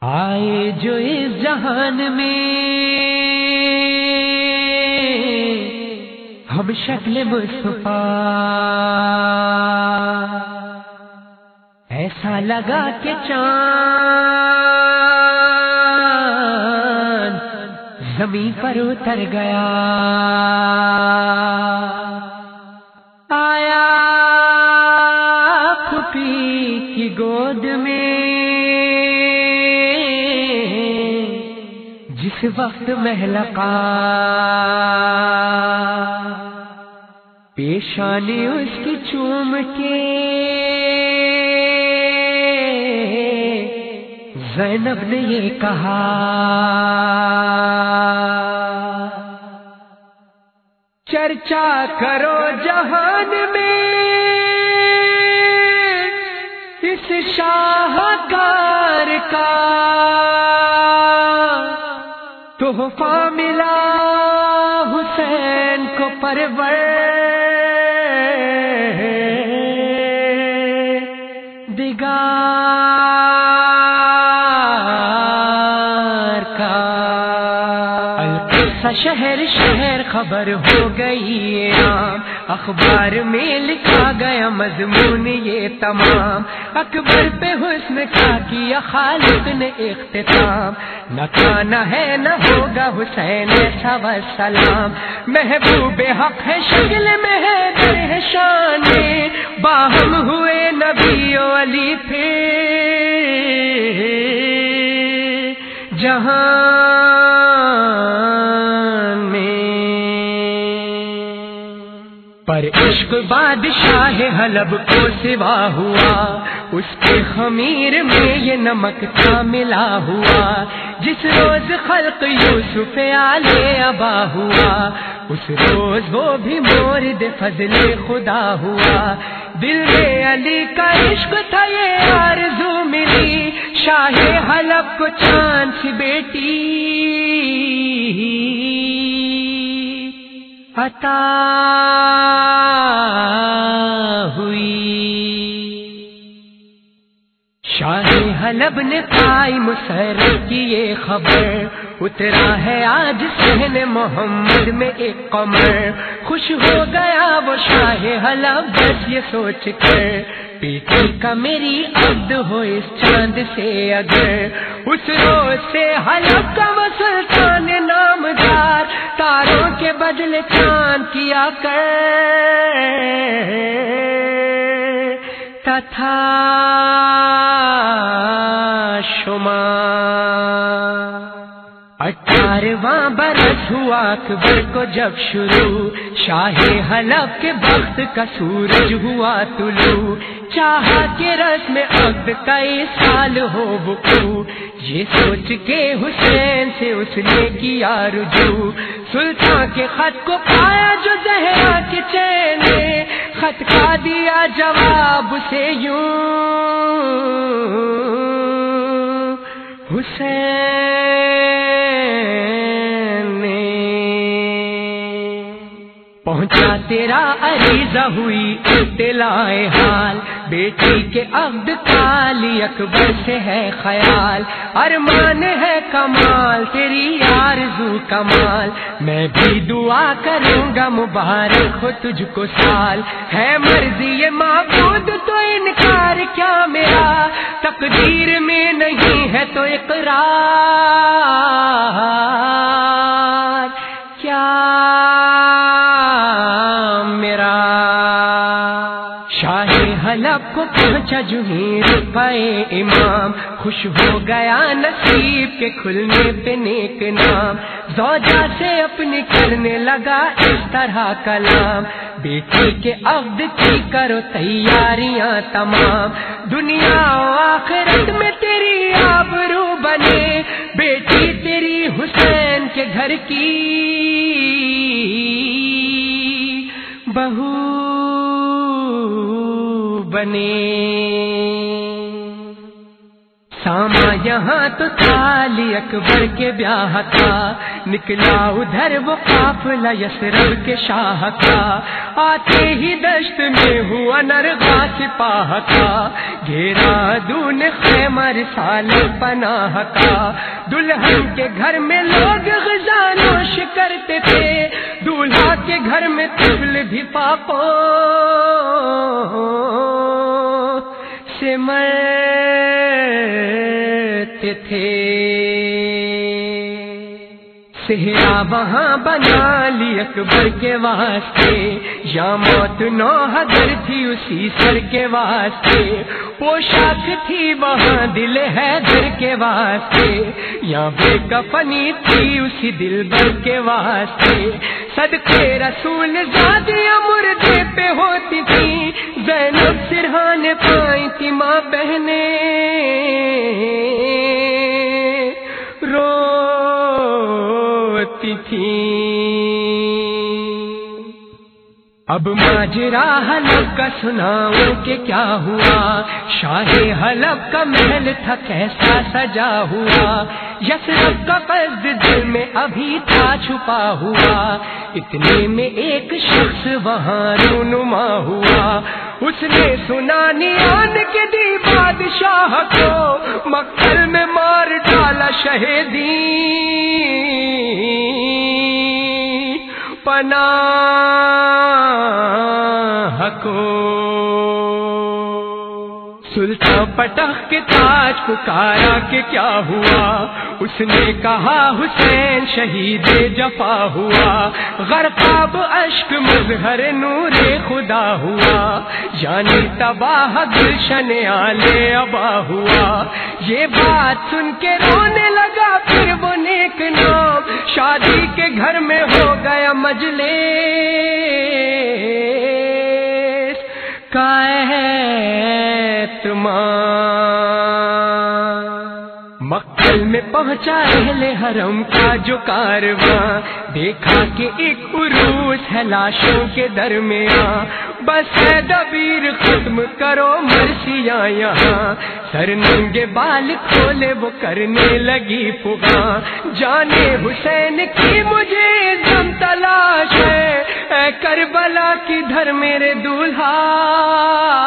آئے جو اس جہان میں ہم شکل مصطفیٰ۔ ایسا لگا کہ چاند زمین پر اتر گیا۔ آیا پھپی کی گود میں جس وقت محلقا. پیشانی اس کی چوم کے زینب نے یہ کہا، چرچا کرو جہان میں اس شاہکار کا تحفہ ملا حسین کو پرور دگار کا القصہ شہر شہر خبر ہو گئی عام اخبار میں لکھا گیا مضمون یہ تمام۔ اکبر پہ حسن کا کیا خالق نے اختتام۔ نہ کھانا ہے، نہ ہوگا حسین ایسا سلام محبوب حق ہے، شکل میں ہے شان۔ باہم ہوئے نبی علی پھر۔ جہاں پر عشق بادشاہ حلب کو سوا ہوا۔ اس کے خمیر میں یہ نمک تھا ملا ہوا۔ جس روز خلق یوسف آلے ابا ہوا۔ اس روز وہ بھی مورد فضل خدا ہوا۔ دل میں علی کا عشق تھا یہ آرزو ملی۔ شاہ حلب کو چاند سی بیٹی۔ عطا ہوئی۔ شاہ حلب نے پائی مسر کی یہ خبر، اترا ہے آج سہن محمد میں ایک قمر۔ خوش ہو گیا وہ شاہ حلب، بس یہ سوچ کر پیٹی کا میری عبد ہو اس چاند سے اگر۔ اس روز سے حلب کا وہ سلطان نامدار۔ تاروں کے بدلے چاند کیا کر تھا شمار۔ اٹھارواں برس ہوا اکبر کو جب شروع، شاہ حلب کے وقت کا سورج ہوا طلوع۔ چاہا کے رس میں عقد کئی سال ہو بکو یہ سوچ کے حسین سے اس نے کیا رجوع۔ سلطان کے خط کو پایا جو زہرا کے چین خط کا دیا جواب سے یوں۔ حسین۔ پہنچا تیرا عریضہ ہوئی دلائے حال۔ بیٹی کے عبد کالی اکبر سے ہے خیال۔ ارمان ہے کمال، تیری کمال میں بھی دعا کروں گا مبارک ہو تجھ کو سال ہے مرضی معبود تو انکار کیا میرا تقدیر میں نہیں ہے تو اقرار کیا میرا شاہ حلب کو پہنچا جو پائے امام، خوش ہو گیا نصیب کے کھلنے پہ نیک نام۔ زوجہ سے اپنی کرنے لگا اس طرح کلام۔ بیٹی کے عبد کی کرو تیاریاں تمام۔ دنیا آخرت میں تیری آبرو بنے۔ بیٹی تیری حسین کے گھر کی بہو۔ بنے۔ ساما یہاں تو تالی اکبر کے بیاہ کا نکلا ادھر وہ قافلہ یسرب کے شاہ کا آتے ہی دشت میں ہوا نرگا سپاہ کا گھیرا دون خیمر سال پناہ کا دلہن کے گھر میں لوگ غزانوش کرتے تھے۔ دولہا کے گھر میں تبل بھی پاپوں سے مرتے تھے۔ سہرا وہاں بنا لی اکبر کے واسطے۔ یا موت نو حضر تھی اسی سر کے واسطے۔ پوشاک تھی وہاں دل ہے در کے واسطے۔ یا بے کفنی تھی اسی دل بر کے واسطے۔ صدقے رسول زادیاں مردے پہ ہوتی تھی۔ زینب سرحان پائی تھی ماں بہنے۔ روتی تھی۔ اب ماجرا حلب کا سناؤں کہ کیا ہوا؟ شاہ حلب کا محل تھا کیسا سجا ہوا؟ یسرف کا قصد دل میں ابھی تھا چھپا ہوا۔ اتنے میں ایک شخص وہاں رونما ہوا۔ اس نے سنا نیان کے دی بادشاہ کو۔ مکر میں مار ڈالا شہیدی پنا کو سلطان پٹخ کے تاج پکارا کہ کیا ہوا؟ اس نے کہا، حسین شہید جفا ہوا۔ غرقاب اشک مظہر نور خدا ہوا۔ یعنی تباہ گلشن آلے ابا ہوا۔ یہ بات سن کے رونے لگا، پھر وہ نیک نام۔ شادی کے گھر میں ہو گیا مجلے کا مکل میں پہنچا اہل حرم کا جو کارواں۔ دیکھا کہ ایک عروس ہے لاشوں کے درمیان بس ہے دبیر ختم کرو مرسیاں یہاں۔ سر ننگے بال کھولے وہ کرنے لگی پگا جانے حسین کی مجھے دم تلاش ہے۔ اے کربلا کی دھر میرے دولہا۔